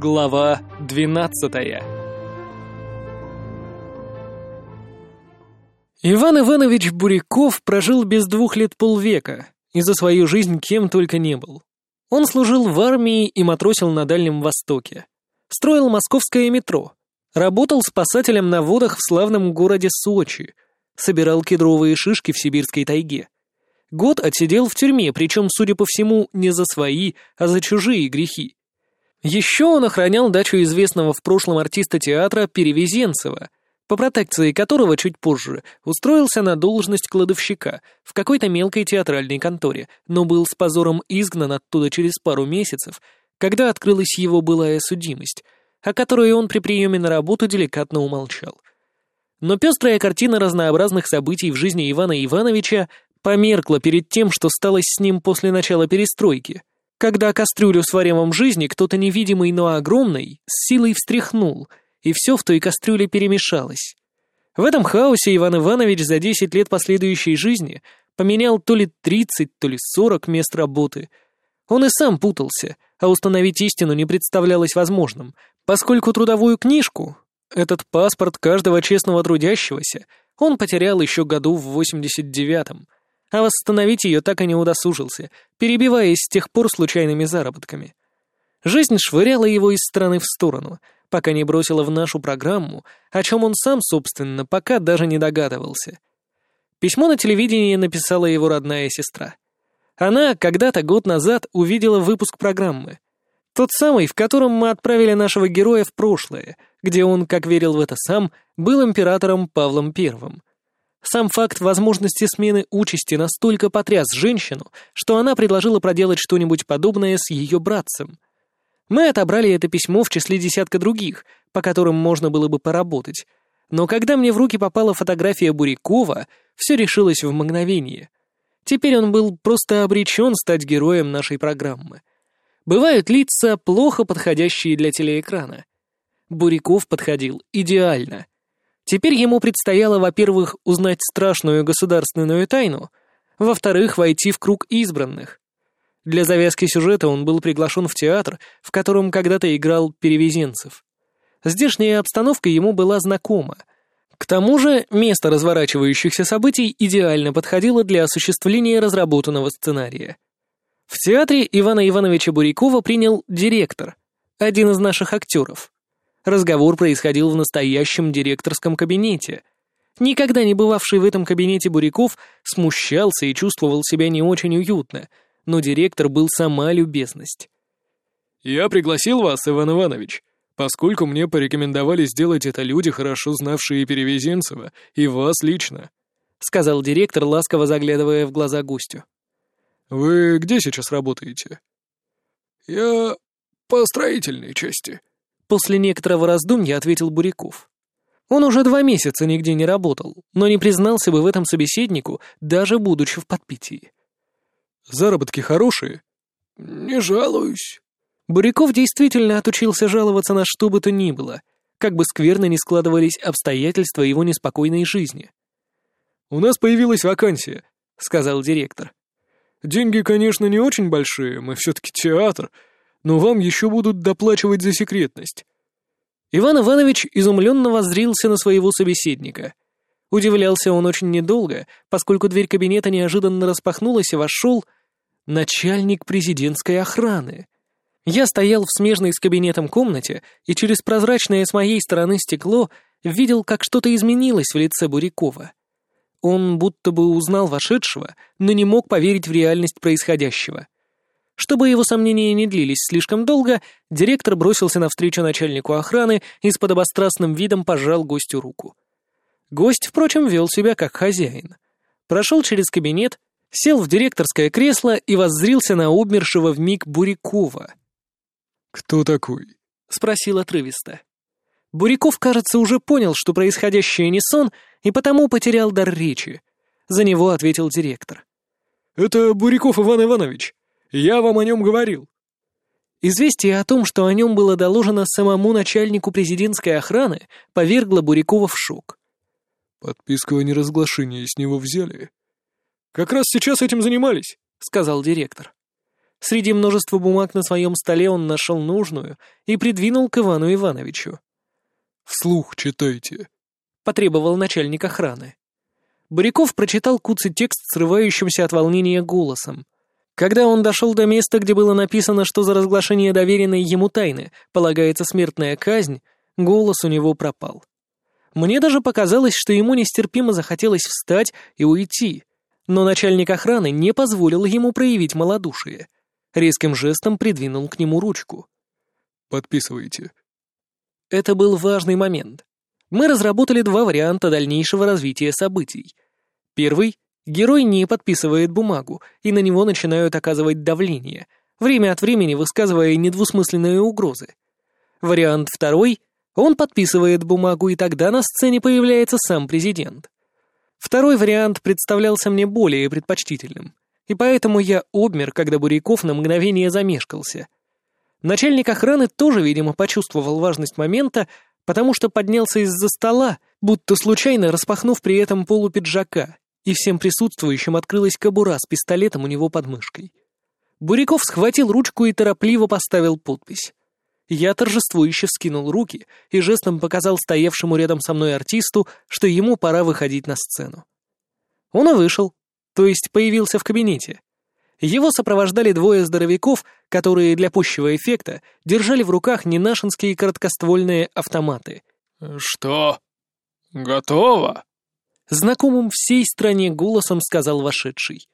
Глава двенадцатая Иван Иванович Буряков прожил без двух лет полвека и за свою жизнь кем только не был. Он служил в армии и матросил на Дальнем Востоке. Строил московское метро. Работал спасателем на водах в славном городе Сочи. Собирал кедровые шишки в сибирской тайге. Год отсидел в тюрьме, причем, судя по всему, не за свои, а за чужие грехи. Еще он охранял дачу известного в прошлом артиста театра Перевезенцева, по протекции которого чуть позже устроился на должность кладовщика в какой-то мелкой театральной конторе, но был с позором изгнан оттуда через пару месяцев, когда открылась его былая судимость, о которой он при приеме на работу деликатно умолчал. Но пестрая картина разнообразных событий в жизни Ивана Ивановича померкла перед тем, что стало с ним после начала перестройки — когда кастрюлю с варевом жизни кто-то невидимый, но огромный, с силой встряхнул, и все в той кастрюле перемешалось. В этом хаосе Иван Иванович за 10 лет последующей жизни поменял то ли 30, то ли 40 мест работы. Он и сам путался, а установить истину не представлялось возможным, поскольку трудовую книжку, этот паспорт каждого честного трудящегося, он потерял еще году в 89-м, а восстановить ее так и не удосужился, перебиваясь с тех пор случайными заработками. Жизнь швыряла его из стороны в сторону, пока не бросила в нашу программу, о чем он сам, собственно, пока даже не догадывался. Письмо на телевидении написала его родная сестра. Она когда-то год назад увидела выпуск программы. Тот самый, в котором мы отправили нашего героя в прошлое, где он, как верил в это сам, был императором Павлом Первым. Сам факт возможности смены участи настолько потряс женщину, что она предложила проделать что-нибудь подобное с ее братцем. Мы отобрали это письмо в числе десятка других, по которым можно было бы поработать. Но когда мне в руки попала фотография Бурякова, все решилось в мгновение. Теперь он был просто обречен стать героем нашей программы. Бывают лица, плохо подходящие для телеэкрана. Буряков подходил идеально. Теперь ему предстояло, во-первых, узнать страшную государственную тайну, во-вторых, войти в круг избранных. Для завязки сюжета он был приглашен в театр, в котором когда-то играл Перевезенцев. Здешняя обстановка ему была знакома. К тому же, место разворачивающихся событий идеально подходило для осуществления разработанного сценария. В театре Ивана Ивановича Бурякова принял директор, один из наших актеров. Разговор происходил в настоящем директорском кабинете. Никогда не бывавший в этом кабинете Буряков смущался и чувствовал себя не очень уютно, но директор был сама любезность. «Я пригласил вас, Иван Иванович, поскольку мне порекомендовали сделать это люди, хорошо знавшие Перевезенцева, и вас лично», — сказал директор, ласково заглядывая в глаза гостю. «Вы где сейчас работаете?» «Я по строительной части», После некоторого раздумья ответил Буряков. Он уже два месяца нигде не работал, но не признался бы в этом собеседнику, даже будучи в подпитии. «Заработки хорошие?» «Не жалуюсь». Буряков действительно отучился жаловаться на что бы то ни было, как бы скверно ни складывались обстоятельства его неспокойной жизни. «У нас появилась вакансия», — сказал директор. «Деньги, конечно, не очень большие, мы все-таки театр, но вам еще будут доплачивать за секретность». Иван Иванович изумленно воззрился на своего собеседника. Удивлялся он очень недолго, поскольку дверь кабинета неожиданно распахнулась и вошел начальник президентской охраны. Я стоял в смежной с кабинетом комнате и через прозрачное с моей стороны стекло видел, как что-то изменилось в лице Бурякова. Он будто бы узнал вошедшего, но не мог поверить в реальность происходящего — чтобы его сомнения не длились слишком долго, директор бросился навстречу начальнику охраны и с подобострастным видом пожал гостю руку. Гость, впрочем, вел себя как хозяин. Прошел через кабинет, сел в директорское кресло и воззрился на обмершего вмиг Бурякова. «Кто такой?» — спросил отрывисто. Буряков, кажется, уже понял, что происходящее не сон, и потому потерял дар речи. За него ответил директор. «Это Буряков Иван Иванович. Я вам о нем говорил». Известие о том, что о нем было доложено самому начальнику президентской охраны, повергло Бурякова в шок. «Подписку о неразглашении с него взяли?» «Как раз сейчас этим занимались», — сказал директор. Среди множества бумаг на своем столе он нашел нужную и придвинул к Ивану Ивановичу. «Вслух читайте», — потребовал начальник охраны. Буряков прочитал куцый текст, срывающимся от волнения голосом. Когда он дошел до места, где было написано, что за разглашение доверенной ему тайны полагается смертная казнь, голос у него пропал. Мне даже показалось, что ему нестерпимо захотелось встать и уйти, но начальник охраны не позволил ему проявить малодушие. Резким жестом придвинул к нему ручку. «Подписывайте». Это был важный момент. Мы разработали два варианта дальнейшего развития событий. Первый — герой не подписывает бумагу, и на него начинают оказывать давление, время от времени высказывая недвусмысленные угрозы. Вариант второй — он подписывает бумагу, и тогда на сцене появляется сам президент. Второй вариант представлялся мне более предпочтительным, и поэтому я обмер, когда Буряков на мгновение замешкался. Начальник охраны тоже, видимо, почувствовал важность момента, потому что поднялся из-за стола, будто случайно распахнув при этом полу пиджака, и всем присутствующим открылась кобура с пистолетом у него под мышкой. Буряков схватил ручку и торопливо поставил подпись. Я торжествующе вскинул руки и жестом показал стоявшему рядом со мной артисту, что ему пора выходить на сцену. Он и вышел, то есть появился в кабинете. Его сопровождали двое здоровяков, которые для пущего эффекта держали в руках ненашинские короткоствольные автоматы. «Что? Готово?» Знакомым всей стране голосом сказал вошедший.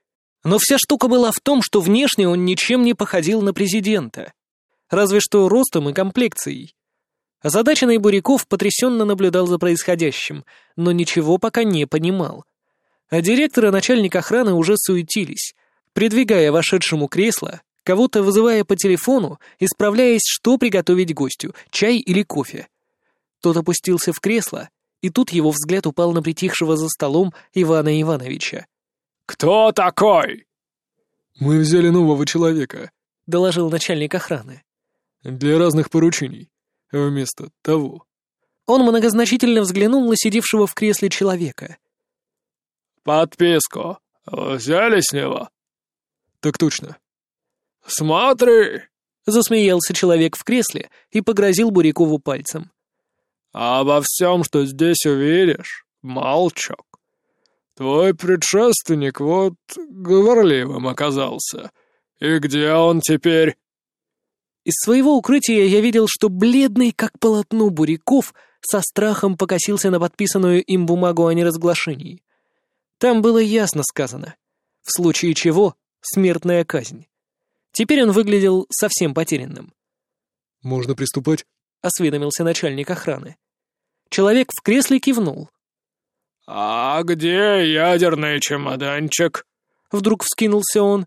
Но вся штука была в том, что внешне он ничем не походил на президента разве что ростом и комплекцией. Озадаченный Буряков потрясенно наблюдал за происходящим, но ничего пока не понимал. А директор и начальник охраны уже суетились, придвигая вошедшему кресло, кого-то вызывая по телефону, исправляясь, что приготовить гостю, чай или кофе. Тот опустился в кресло, и тут его взгляд упал на притихшего за столом Ивана Ивановича. «Кто такой?» «Мы взяли нового человека», — доложил начальник охраны. Для разных поручений. Вместо того. Он многозначительно взглянул на сидевшего в кресле человека. «Подписку. Взяли с него?» «Так точно». «Смотри!» — засмеялся человек в кресле и погрозил Бурякову пальцем. «Обо всем, что здесь увидишь, молчок. Твой предшественник вот говорливым оказался. И где он теперь?» Из своего укрытия я видел, что бледный, как полотно Буряков, со страхом покосился на подписанную им бумагу о неразглашении. Там было ясно сказано. В случае чего — смертная казнь. Теперь он выглядел совсем потерянным. «Можно приступать?» — осведомился начальник охраны. Человек в кресле кивнул. «А где ядерный чемоданчик?» — вдруг вскинулся он.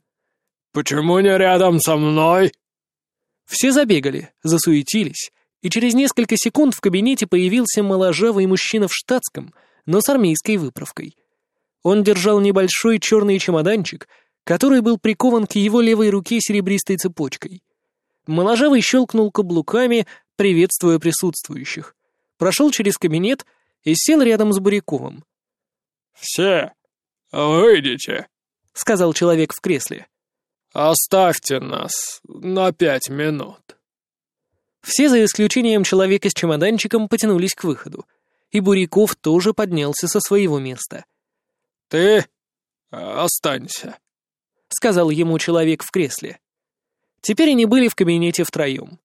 «Почему не рядом со мной?» Все забегали, засуетились, и через несколько секунд в кабинете появился моложавый мужчина в штатском, но с армейской выправкой. Он держал небольшой черный чемоданчик, который был прикован к его левой руке серебристой цепочкой. Моложавый щелкнул каблуками, приветствуя присутствующих. Прошел через кабинет и сел рядом с Буряковым. «Все, выйдите», — сказал человек в кресле. «Оставьте нас на пять минут». Все, за исключением человека с чемоданчиком, потянулись к выходу, и Буряков тоже поднялся со своего места. «Ты останься», — сказал ему человек в кресле. Теперь они были в кабинете втроем.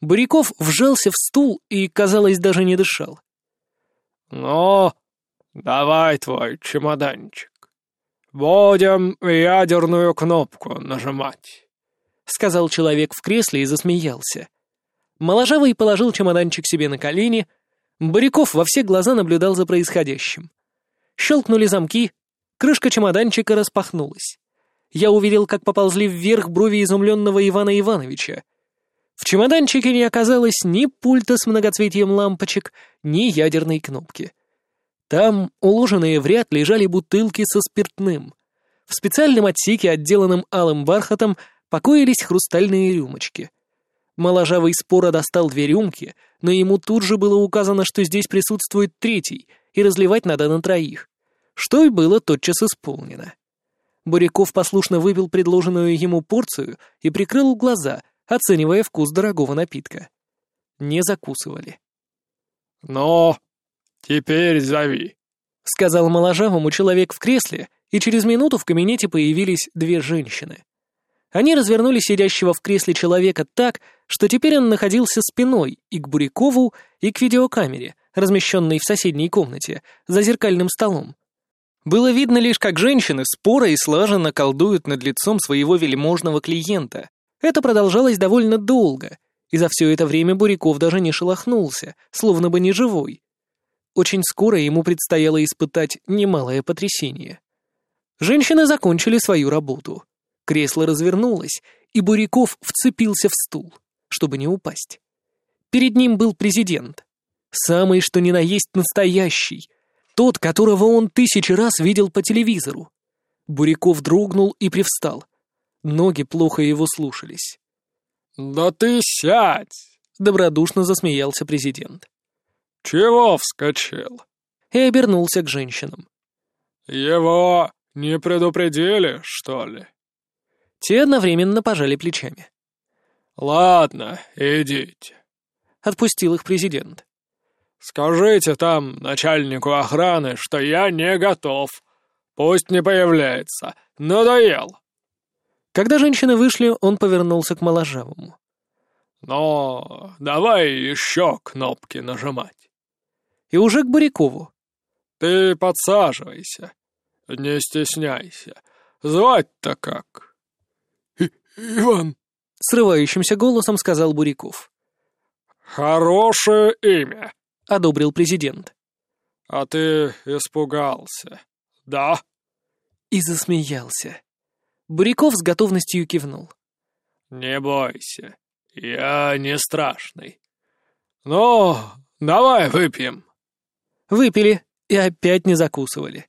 Буряков вжался в стул и, казалось, даже не дышал. «Ну, давай твой чемоданчик». «Будем ядерную кнопку нажимать», — сказал человек в кресле и засмеялся. Моложавый положил чемоданчик себе на колени. Баряков во все глаза наблюдал за происходящим. Щелкнули замки, крышка чемоданчика распахнулась. Я увидел, как поползли вверх брови изумленного Ивана Ивановича. В чемоданчике не оказалось ни пульта с многоцветием лампочек, ни ядерной кнопки. Там, уложенные в ряд, лежали бутылки со спиртным. В специальном отсеке, отделанном алым бархатом, покоились хрустальные рюмочки. Моложавый спора достал две рюмки, но ему тут же было указано, что здесь присутствует третий, и разливать надо на троих. Что и было тотчас исполнено. Буряков послушно выпил предложенную ему порцию и прикрыл глаза, оценивая вкус дорогого напитка. Не закусывали. «Но теперь зови», — сказал моложавому человек в кресле, и через минуту в кабинете появились две женщины. Они развернули сидящего в кресле человека так, что теперь он находился спиной и к Бурякову, и к видеокамере, размещенной в соседней комнате, за зеркальным столом. Было видно лишь, как женщины споро и слаженно колдуют над лицом своего вельможного клиента. Это продолжалось довольно долго, и за все это время Буряков даже не шелохнулся, словно бы не живой. Очень скоро ему предстояло испытать немалое потрясение. Женщины закончили свою работу. Кресло развернулось, и Буряков вцепился в стул, чтобы не упасть. Перед ним был президент. Самый что ни на есть настоящий. Тот, которого он тысячи раз видел по телевизору. Буряков дрогнул и привстал. Ноги плохо его слушались. «Да ты сядь!» — добродушно засмеялся президент. «Чего вскочил?» И обернулся к женщинам. «Его не предупредили, что ли?» Те одновременно пожали плечами. «Ладно, идите», — отпустил их президент. «Скажите там начальнику охраны, что я не готов. Пусть не появляется. Надоел». Когда женщины вышли, он повернулся к моложавому. «Но давай еще кнопки нажимать». И уже к Бурякову. «Ты подсаживайся. Не стесняйся. Звать-то как?» «Иван», — срывающимся голосом сказал Буряков. «Хорошее имя», — одобрил президент. «А ты испугался, да?» И засмеялся. Буряков с готовностью кивнул. «Не бойся, я не страшный. Ну, давай выпьем». Выпили и опять не закусывали.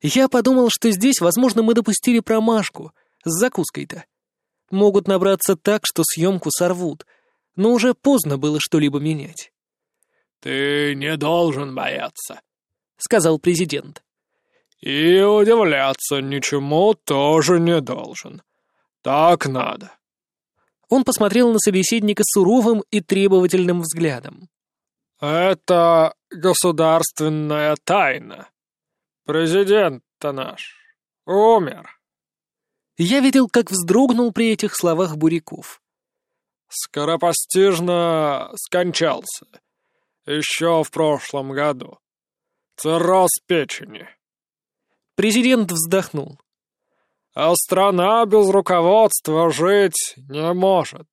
Я подумал, что здесь, возможно, мы допустили промашку с закуской-то могут набраться так, что съемку сорвут, но уже поздно было что-либо менять. «Ты не должен бояться», — сказал президент. «И удивляться ничему тоже не должен. Так надо». Он посмотрел на собеседника суровым и требовательным взглядом. «Это государственная тайна. Президент-то наш умер». Я видел, как вздрогнул при этих словах Буряков. «Скоропостижно скончался. Еще в прошлом году. Цирроз печени». Президент вздохнул. «А страна без руководства жить не может.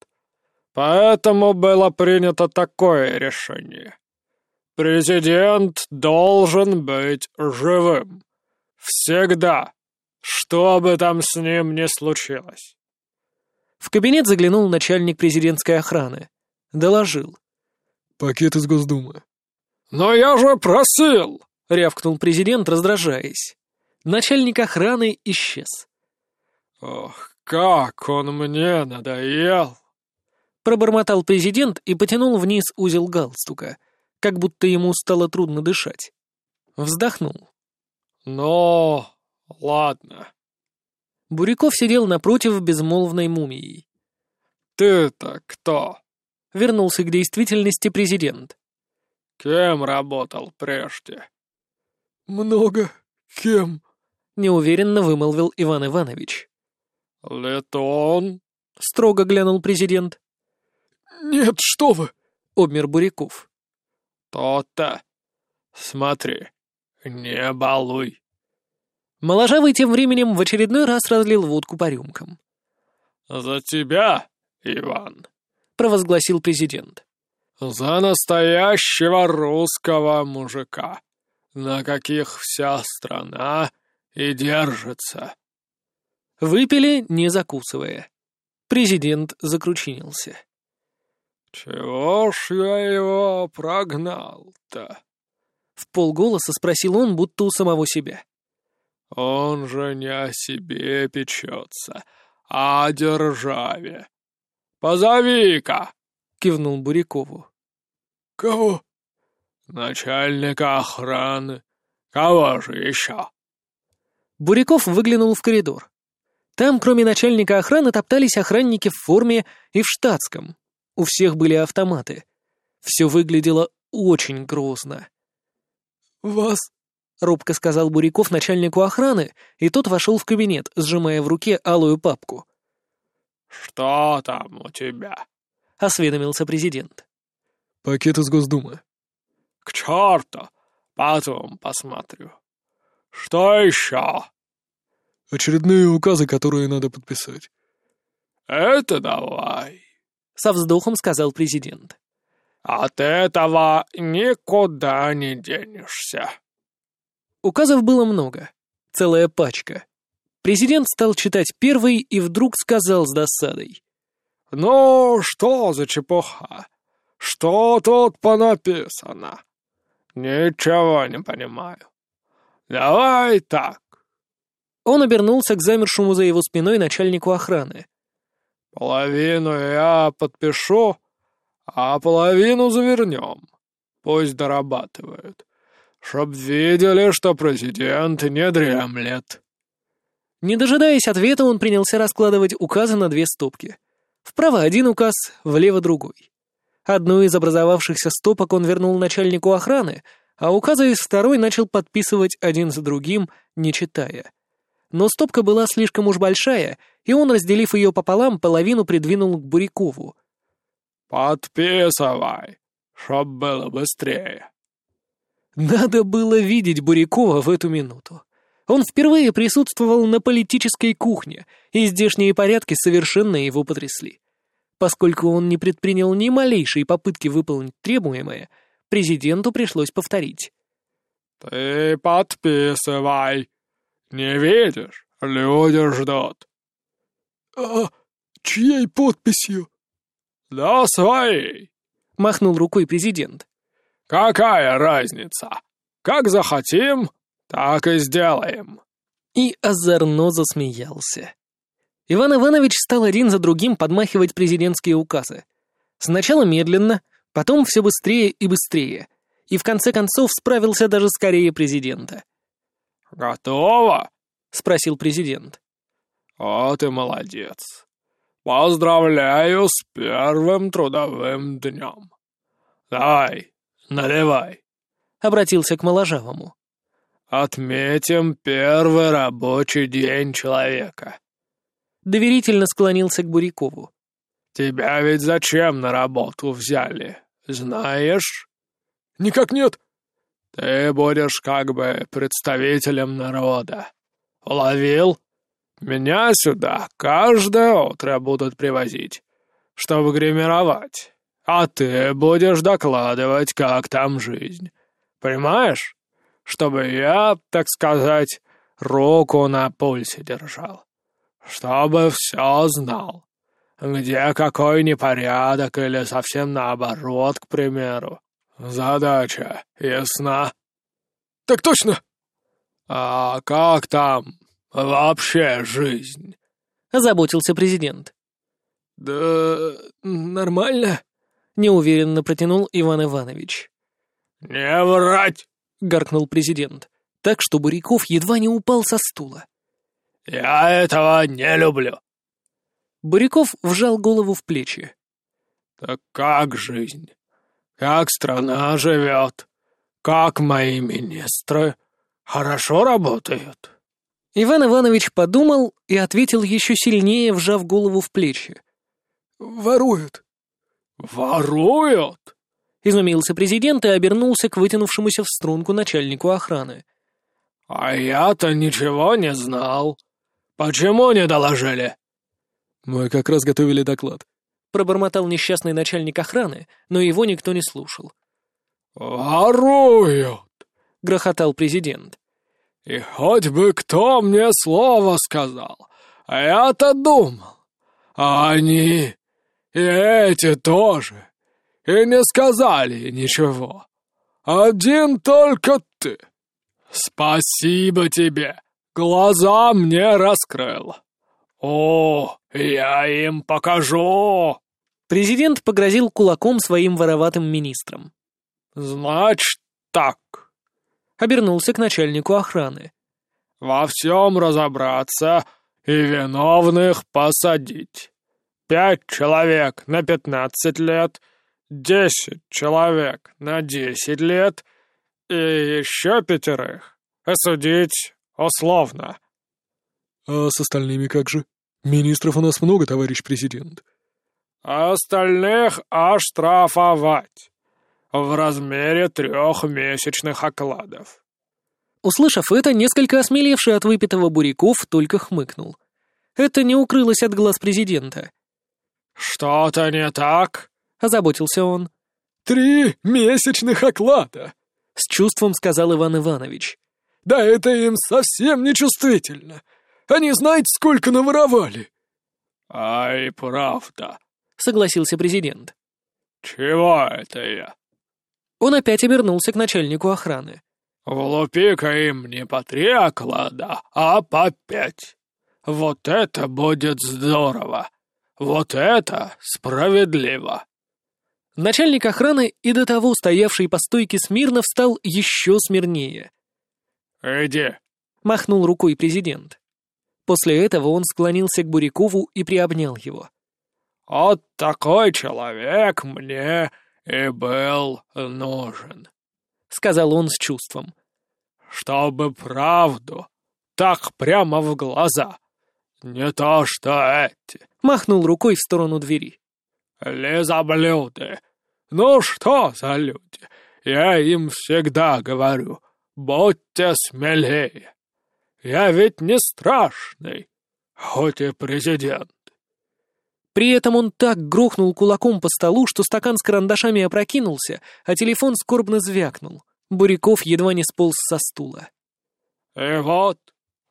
Поэтому было принято такое решение. Президент должен быть живым. Всегда». Что бы там с ним ни случилось. В кабинет заглянул начальник президентской охраны. Доложил. «Пакет из Госдумы». «Но я же просил!» — рявкнул президент, раздражаясь. Начальник охраны исчез. «Ох, как он мне надоел!» Пробормотал президент и потянул вниз узел галстука, как будто ему стало трудно дышать. Вздохнул. «Но «Ладно». Буряков сидел напротив безмолвной мумии. «Ты-то кто?» — вернулся к действительности президент. «Кем работал прежде?» «Много кем», — неуверенно вымолвил Иван Иванович. «Летон?» — строго глянул президент. «Нет, что вы!» — обмер Буряков. «То-то. Смотри, не балуй». Моложавый тем временем в очередной раз разлил водку по рюмкам. «За тебя, Иван!» — провозгласил президент. «За настоящего русского мужика, на каких вся страна и держится!» Выпили, не закусывая. Президент закручинился. «Чего ж я его прогнал-то?» В полголоса спросил он, будто у самого себя. Он же не о себе печется, а о державе. Позови-ка!» — кивнул Бурякову. «Кого?» «Начальника охраны. Кого же еще?» Буряков выглянул в коридор. Там, кроме начальника охраны, топтались охранники в форме и в штатском. У всех были автоматы. Все выглядело очень грозно. «Вас...» — робко сказал Буряков начальнику охраны, и тот вошел в кабинет, сжимая в руке алую папку. «Что там у тебя?» — осведомился президент. «Пакет из Госдумы». «К черту! Потом посмотрю. Что еще?» «Очередные указы, которые надо подписать». «Это давай», — со вздохом сказал президент. «От этого никуда не денешься». Указов было много, целая пачка. Президент стал читать первый и вдруг сказал с досадой. «Ну, что за чепуха? Что тут понаписано? Ничего не понимаю. Давай так». Он обернулся к замершему за его спиной начальнику охраны. «Половину я подпишу, а половину завернем. Пусть дорабатывают, чтоб видели, что президент не дремлет». Не дожидаясь ответа, он принялся раскладывать указы на две стопки. Вправо один указ, влево другой. Одну из образовавшихся стопок он вернул начальнику охраны, а указы из второй начал подписывать один за другим, не читая. Но стопка была слишком уж большая, и он, разделив ее пополам, половину придвинул к Бурякову. «Подписывай, чтоб было быстрее». Надо было видеть Бурякова в эту минуту. Он впервые присутствовал на политической кухне, и здешние порядки совершенно его потрясли. Поскольку он не предпринял ни малейшей попытки выполнить требуемое, президенту пришлось повторить. «Ты подписывай. Не видишь? Люди ждут». «А чьей подписью?» «Да своей», — махнул рукой президент. «Какая разница? Как захотим, так и сделаем». И озорно засмеялся. Иван Иванович стал один за другим подмахивать президентские указы. Сначала медленно, потом все быстрее и быстрее. И в конце концов справился даже скорее президента. «Готово?» — спросил президент. «О, ты молодец. Поздравляю с первым трудовым днем. Давай, наливай». Обратился к моложавому. «Отметим первый рабочий день человека». Доверительно склонился к Бурякову. «Тебя ведь зачем на работу взяли, знаешь?» «Никак нет». «Ты будешь как бы представителем народа. Уловил? Меня сюда каждое утро будут привозить, чтобы гримировать, а ты будешь докладывать, как там жизнь. Понимаешь? Чтобы я, так сказать, руку на пульсе держал. Чтобы все знал. Где какой непорядок или совсем наоборот, к примеру. Задача ясна? Так точно. А как там вообще жизнь? Озаботился президент. Да нормально. Неуверенно протянул Иван Иванович. «Не врать!» — гаркнул президент, так что Буряков едва не упал со стула. «Я этого не люблю». Буряков вжал голову в плечи. «Так как жизнь? Как страна живет? Как мои министры? Хорошо работают?» Иван Иванович подумал и ответил еще сильнее, вжав голову в плечи. «Воруют». «Воруют?» Изумился президент и обернулся к вытянувшемуся в струнку начальнику охраны. «А я-то ничего не знал. Почему не доложили?» «Мы как раз готовили доклад», — пробормотал несчастный начальник охраны, но его никто не слушал. «Воруют!» — грохотал президент. «И хоть бы кто мне слово сказал, а я-то думал, а они и эти тоже, и не сказали ничего. Один только ты. Спасибо тебе, глаза мне раскрыл. О, я им покажу!» Президент погрозил кулаком своим вороватым министрам. «Значит так», — обернулся к начальнику охраны. «Во всем разобраться и виновных посадить. Пять человек на пятнадцать лет, десять человек на десять лет и еще пятерых осудить условно». «А с остальными как же? Министров у нас много, товарищ президент». «Остальных оштрафовать в размере трех месячных окладов». Услышав это, несколько осмелевший от выпитого Буряков только хмыкнул. Это не укрылось от глаз президента. «Что-то не так?» — озаботился он. «Три месячных оклада!» — с чувством сказал Иван Иванович. «Да это им совсем не чувствительно. Они знаете, сколько наворовали?» «Ай, правда», — согласился президент. «Чего это я?» Он опять обернулся к начальнику охраны. «Влупи-ка им не по три оклада, а по пять. Вот это будет здорово! Вот это справедливо!» Начальник охраны и до того стоявший по стойке смирно встал еще смирнее. «Иди!» — махнул рукой президент. После этого он склонился к Бурякову и приобнял его. «Вот такой человек мне и был нужен», — сказал он с чувством. «Чтобы правду, так прямо в глаза, не то что эти», — махнул рукой в сторону двери. «Лизоблюды! Ну что за люди? Я им всегда говорю, будьте смелее. Я ведь не страшный, хоть и президент». При этом он так грохнул кулаком по столу, что стакан с карандашами опрокинулся, а телефон скорбно звякнул. Буряков едва не сполз со стула. «И вот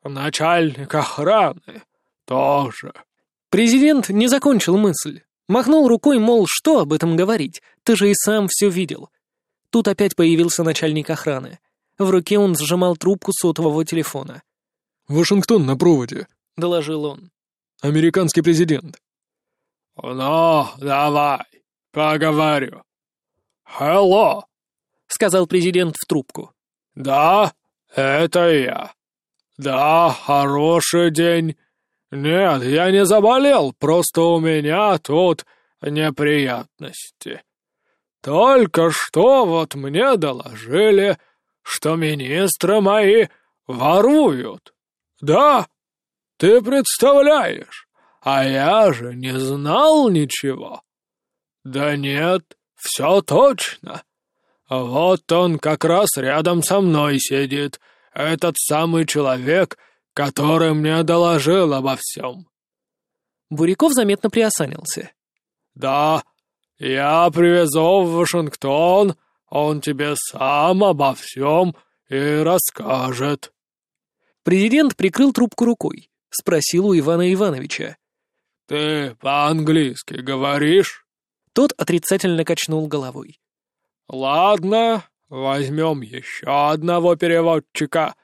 начальник охраны тоже». Президент не закончил мысль. Махнул рукой, мол, что об этом говорить, ты же и сам все видел. Тут опять появился начальник охраны. В руке он сжимал трубку сотового телефона. «Вашингтон на проводе», — доложил он. «Американский президент». «Ну, давай, поговорю». «Hello», — сказал президент в трубку. «Да, это я. Да, хороший день. «Нет, я не заболел, просто у меня тут неприятности. Только что вот мне доложили, что министры мои воруют. Да, ты представляешь, а я же не знал ничего. Да нет, все точно. Вот он как раз рядом со мной сидит, этот самый человек — который мне доложил обо всем». Буряков заметно приосанился. «Да, я привезу в Вашингтон, он тебе сам обо всем и расскажет». Президент прикрыл трубку рукой, спросил у Ивана Ивановича. «Ты по-английски говоришь?» Тот отрицательно качнул головой. «Ладно, возьмем еще одного переводчика».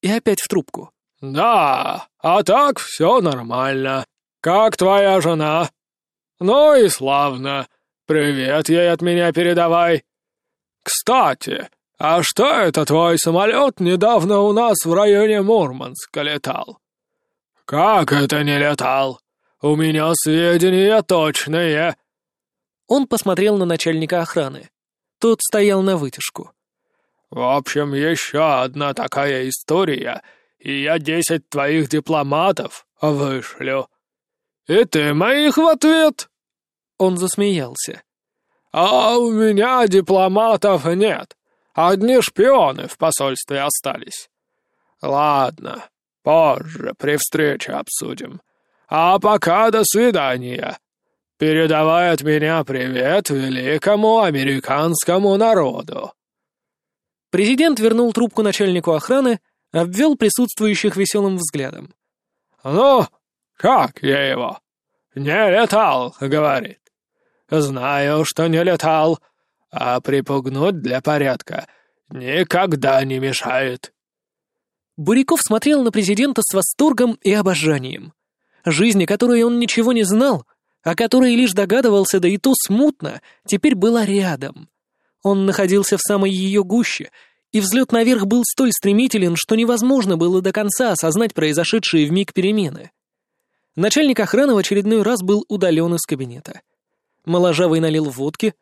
И опять в трубку. «Да, а так все нормально. Как твоя жена?» «Ну и славно. Привет ей от меня передавай. Кстати, а что это твой самолет недавно у нас в районе Мурманска летал?» «Как это не летал? У меня сведения точные». Он посмотрел на начальника охраны. Тот стоял на вытяжку. «В общем, еще одна такая история — и я десять твоих дипломатов вышлю. И ты моих в ответ?» Он засмеялся. «А у меня дипломатов нет. Одни шпионы в посольстве остались. Ладно, позже при встрече обсудим. А пока до свидания. Передавай от меня привет великому американскому народу». Президент вернул трубку начальнику охраны, обвел присутствующих веселым взглядом. «Ну, как я его?» «Не летал», — говорит. «Знаю, что не летал, а припугнуть для порядка никогда не мешает». Буряков смотрел на президента с восторгом и обожанием. Жизнь, о которой он ничего не знал, о которой лишь догадывался, да и то смутно, теперь была рядом. Он находился в самой ее гуще и взлет наверх был столь стремителен, что невозможно было до конца осознать произошедшие в миг перемены. Начальник охраны в очередной раз был удален из кабинета. Моложавый налил водки,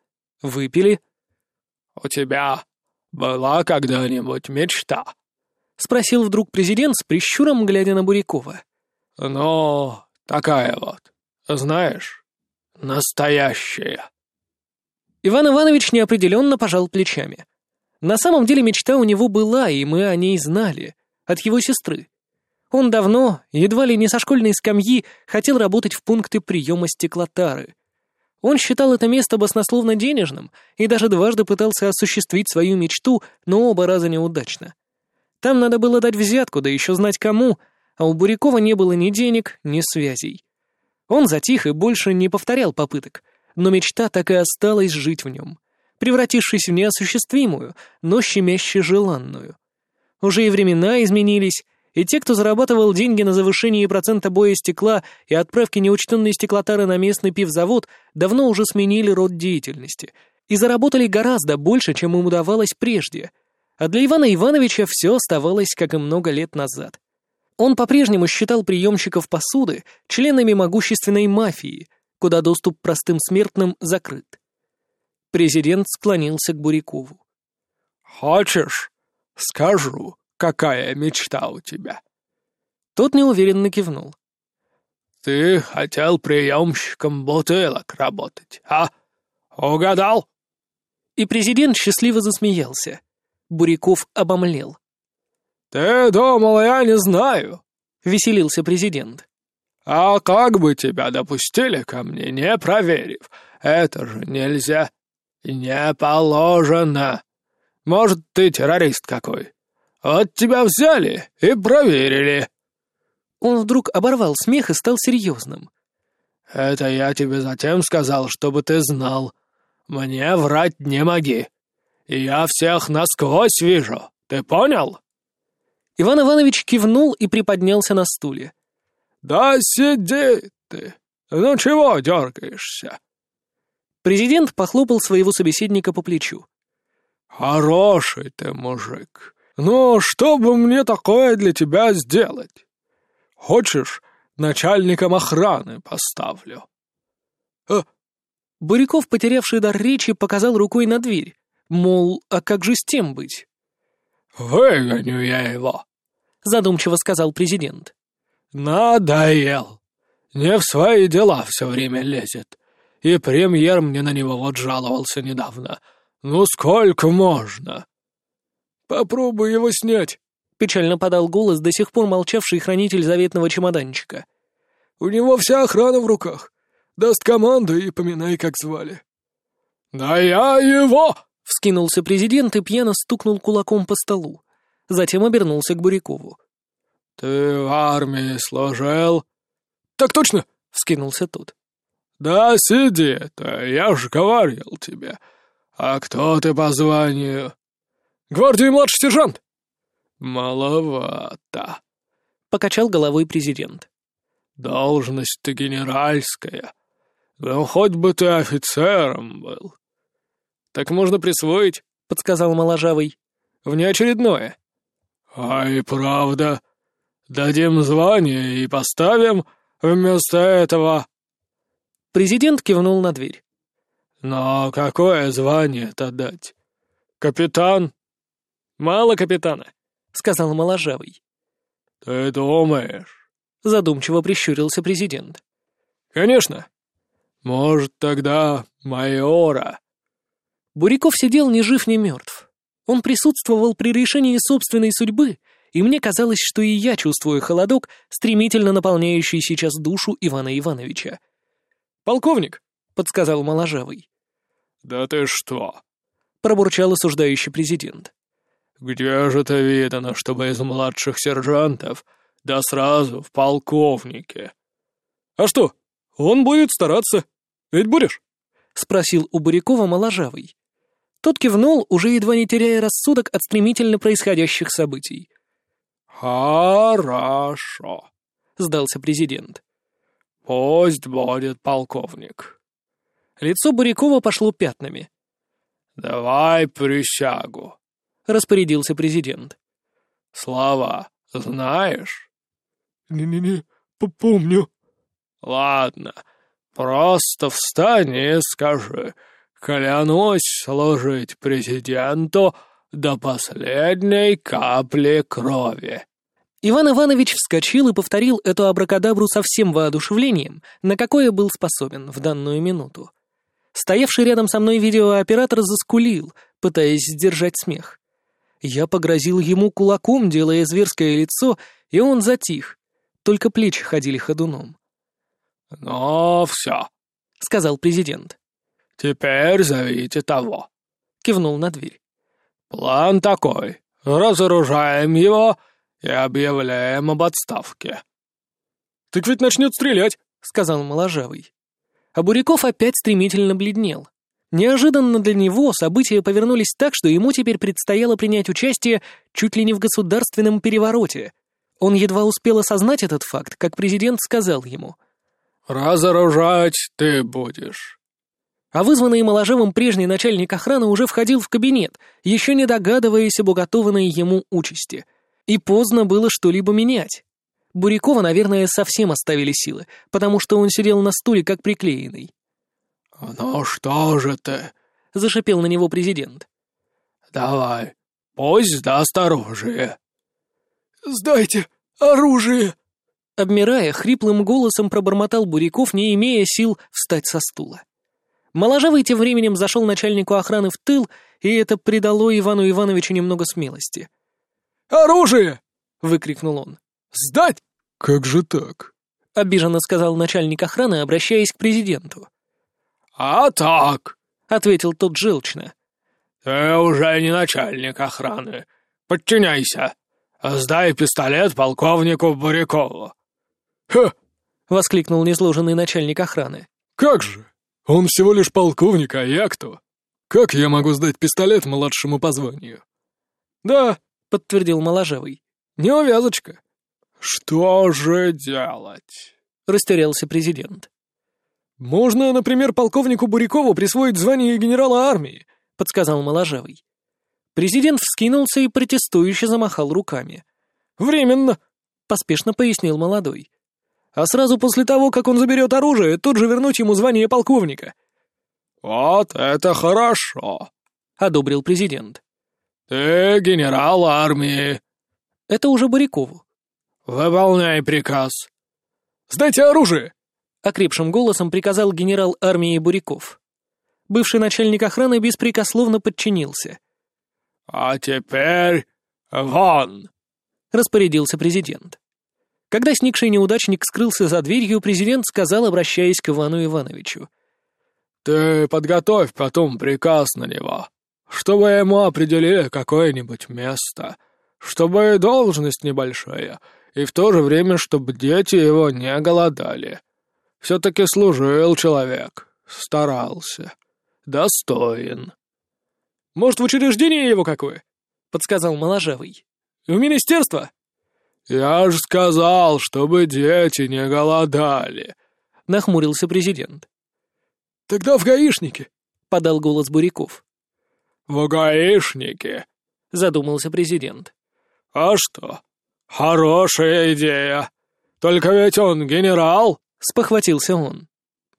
выпили. «У тебя была когда-нибудь мечта?» — спросил вдруг президент с прищуром, глядя на Бурякова. «Ну, такая вот, знаешь, настоящая». Иван Иванович неопределенно пожал плечами. На самом деле мечта у него была, и мы о ней знали, от его сестры. Он давно, едва ли не со школьной скамьи, хотел работать в пункте приема стеклотары. Он считал это место баснословно денежным и даже дважды пытался осуществить свою мечту, но оба раза неудачно. Там надо было дать взятку, да еще знать кому, а у Бурякова не было ни денег, ни связей. Он затих и больше не повторял попыток, но мечта так и осталась жить в нем, превратившись в неосуществимую, но щемяще желанную. Уже и времена изменились, и те, кто зарабатывал деньги на завышении процента боя стекла и отправке неучтенной стеклотары на местный пивзавод, давно уже сменили род деятельности и заработали гораздо больше, чем им удавалось прежде — а для Ивана Ивановича все оставалось, как и много лет назад. Он по-прежнему считал приемщиков посуды членами могущественной мафии, куда доступ простым смертным закрыт. Президент склонился к Бурякову. «Хочешь, скажу, какая мечта у тебя?» Тот неуверенно кивнул. «Ты хотел приемщиком бутылок работать, а? Угадал?» И президент счастливо засмеялся. Буряков обомлел. «Ты думал, я не знаю?» — веселился президент. «А как бы тебя допустили ко мне, не проверив? Это же нельзя. Не положено. Может, ты террорист какой? Вот тебя взяли и проверили». Он вдруг оборвал смех и стал серьезным. «Это я тебе затем сказал, чтобы ты знал. Мне врать не моги. «Я всех насквозь вижу, ты понял?» Иван Иванович кивнул и приподнялся на стуле. «Да сиди ты! Ну чего дергаешься?» Президент похлопал своего собеседника по плечу. «Хороший ты мужик. Ну, что бы мне такое для тебя сделать? Хочешь, начальником охраны поставлю?» «А?» Буряков, потерявший дар речи, показал рукой на дверь. Мол, а как же с тем быть? «Выгоню я его», — задумчиво сказал президент. «Надоел. Не в свои дела все время лезет. И премьер мне на него вот жаловался недавно. Ну сколько можно?» «Попробуй его снять», — печально подал голос до сих пор молчавший хранитель заветного чемоданчика. «У него вся охрана в руках. Даст команду и поминай, как звали». «Да я его!» Вскинулся президент и пьяно стукнул кулаком по столу. Затем обернулся к Бурякову. «Ты в армии служил?» «Так точно!» — вскинулся тот. «Да сиди-то, я ж говорил тебе. А кто ты по званию?» «Гвардии младший сержант!» «Маловато», — покачал головой президент. «Должность-то генеральская. Ну, хоть бы ты офицером был. «Так можно присвоить», — подсказал моложавый. «Внеочередное». «А и правда. Дадим звание и поставим вместо этого...» Президент кивнул на дверь. «Но какое звание-то дать? Капитан?» «Мало капитана», — сказал моложавый. «Ты думаешь?» — задумчиво прищурился президент. «Конечно. Может, тогда майора?» Буряков сидел ни жив, ни мертв. Он присутствовал при решении собственной судьбы, и мне казалось, что и я чувствую холодок, стремительно наполняющий сейчас душу Ивана Ивановича. «Полковник», — подсказал моложавый. «Да ты что?» — пробурчал осуждающий президент. «Где же это видано, чтобы из младших сержантов, да сразу в полковнике?» «А что, он будет стараться. Ведь будешь?» — спросил у Бурякова моложавый. Тот кивнул, уже едва не теряя рассудок от стремительно происходящих событий. «Хорошо», — сдался президент. «Пусть будет полковник». Лицо Бурякова пошло пятнами. «Давай присягу. — распорядился президент. «Слова знаешь?» «Не-не-не, помню». «Ладно, просто встань и скажи, клянусь служить президенту до последней капли крови». Иван Иванович вскочил и повторил эту абракадабру со всем воодушевлением, на какое был способен в данную минуту. Стоявший рядом со мной видеооператор заскулил, пытаясь сдержать смех. Я погрозил ему кулаком, делая зверское лицо, и он затих. Только плечи ходили ходуном. «Ну, все», — сказал президент. «Теперь зовите того», — кивнул на дверь. «План такой. Разоружаем его и объявляем об отставке». «Так ведь начнет стрелять», — сказал Моложавый. А Буряков опять стремительно бледнел. Неожиданно для него события повернулись так, что ему теперь предстояло принять участие чуть ли не в государственном перевороте. Он едва успел осознать этот факт, как президент сказал ему. «Разоружать ты будешь». А вызванный Моложевым прежний начальник охраны уже входил в кабинет, еще не догадываясь об уготованной ему участи — и поздно было что-либо менять. Бурякова, наверное, совсем оставили силы, потому что он сидел на стуле как приклеенный. «Ну что же ты?» — зашипел на него президент. «Давай, пусть сдаст оружие». «Сдайте оружие!» Обмирая, хриплым голосом пробормотал Буряков, не имея сил встать со стула. Моложавый тем временем зашел начальнику охраны в тыл, и это придало Ивану Ивановичу немного смелости. Оружие!» — выкрикнул он. «Сдать!» «Как же так?» — обиженно сказал начальник охраны, обращаясь к президенту. «А так!» — ответил тот желчно. «Ты уже не начальник охраны. Подчиняйся. Сдай пистолет полковнику Бурякову». «Ха!» — воскликнул незложенный начальник охраны. «Как же? Он всего лишь полковник, а я кто? Как я могу сдать пистолет младшему по званию?» «Да, — подтвердил Моложавый. «Неувязочка». «Что же делать?» — растерялся президент. «Можно, например, полковнику Бурякову присвоить звание генерала армии», — подсказал Моложавый. Президент вскинулся и протестующе замахал руками. «Временно», — поспешно пояснил молодой. «А сразу после того, как он заберет оружие, тут же вернуть ему звание полковника». «Вот это хорошо», — одобрил президент. «Ты генерал армии». Это уже Бурякову. «Выполняй приказ». «Сдайте оружие!» — окрепшим голосом приказал генерал армии Буряков. Бывший начальник охраны беспрекословно подчинился. «А теперь вон!» — распорядился президент. Когда сникший неудачник скрылся за дверью, президент сказал, обращаясь к Ивану Ивановичу. «Ты подготовь потом приказ на него чтобы ему определили какое-нибудь место, чтобы должность небольшая, и в то же время, чтобы дети его не голодали. Все-таки служил человек, старался, достоин. «Может, в учреждение его какое?» — подсказал Моложавый. «В министерство?» «Я же сказал, чтобы дети не голодали», — нахмурился президент. «Тогда в гаишнике», — подал голос Буряков. «В гаишнике», — задумался президент. «А что? Хорошая идея. Только ведь он генерал», — спохватился он.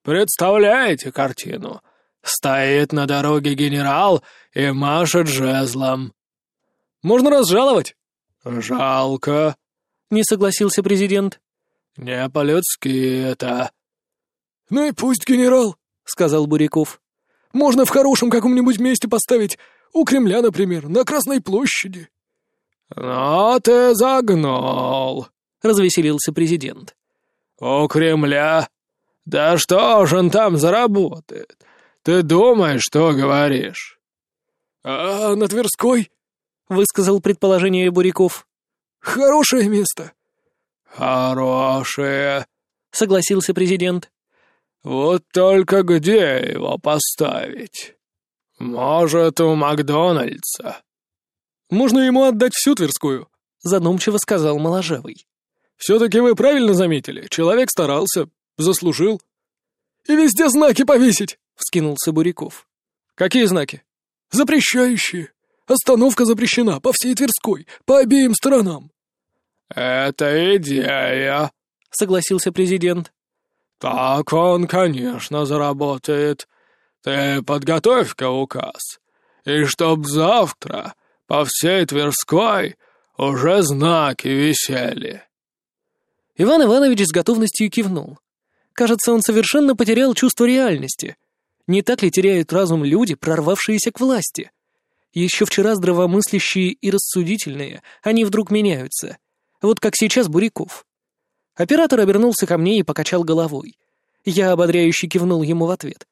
«Представляете картину? Стоит на дороге генерал и машет жезлом». «Можно разжаловать?» «Жалко», — не согласился президент. «Не по-людски это». «Ну и пусть генерал», — сказал Буряков. Можно в хорошем каком-нибудь месте поставить. У Кремля, например, на Красной площади». «Ну ты загнул», — развеселился президент. «У Кремля? Да что же он там заработает? Ты думаешь, что говоришь?» «А на Тверской?» — высказал предположение Буряков. «Хорошее место». «Хорошее», — согласился президент. Вот только где его поставить? Может, у Макдональдса? Можно ему отдать всю Тверскую, задумчиво сказал Моложавый. Все-таки вы правильно заметили, человек старался, заслужил. И везде знаки повесить, вскинулся Буряков. Какие знаки? Запрещающие. Остановка запрещена по всей Тверской, по обеим сторонам». «Это идея», — согласился президент. «Так он, конечно, заработает. Ты подготовь-ка указ. И чтоб завтра по всей Тверской уже знаки висели». Иван Иванович с готовностью кивнул. Кажется, он совершенно потерял чувство реальности. Не так ли теряют разум люди, прорвавшиеся к власти? Еще вчера здравомыслящие и рассудительные, они вдруг меняются. Вот как сейчас Буряков. Оператор обернулся ко мне и покачал головой. Я ободряюще кивнул ему в ответ.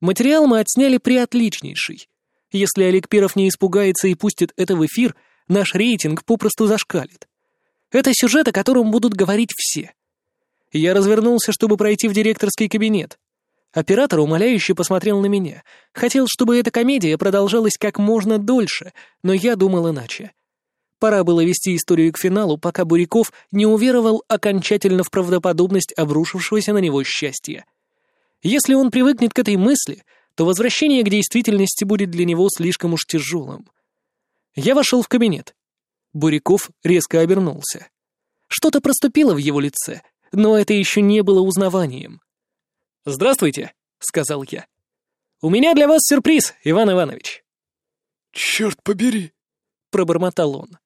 Материал мы отсняли приотличнейший. Если Олег Перов не испугается и пустит это в эфир, наш рейтинг попросту зашкалит. Это сюжет, о котором будут говорить все. Я развернулся, чтобы пройти в директорский кабинет. Оператор умоляюще посмотрел на меня. Хотел, чтобы эта комедия продолжалась как можно дольше, но я думал иначе. Пора было вести историю к финалу, пока Буряков не уверовал окончательно в правдоподобность обрушившегося на него счастья. Если он привыкнет к этой мысли, то возвращение к действительности будет для него слишком уж тяжелым. Я вошел в кабинет. Буряков резко обернулся. Что-то проступило в его лице, но это еще не было узнаванием. «Здравствуйте», — сказал я. «У меня для вас сюрприз, Иван Иванович». «Черт побери», — пробормотал он.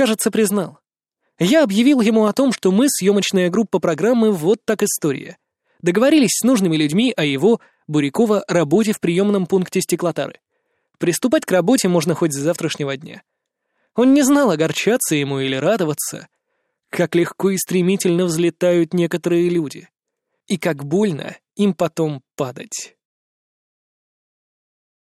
Кажется, признал. Я объявил ему о том, что мы, съемочная группа программы «Вот так история», договорились с нужными людьми о его, Бурякова, работе в приемном пункте стеклотары. Приступать к работе можно хоть с завтрашнего дня. Он не знал, огорчаться ему или радоваться. Как легко и стремительно взлетают некоторые люди. И как больно им потом падать.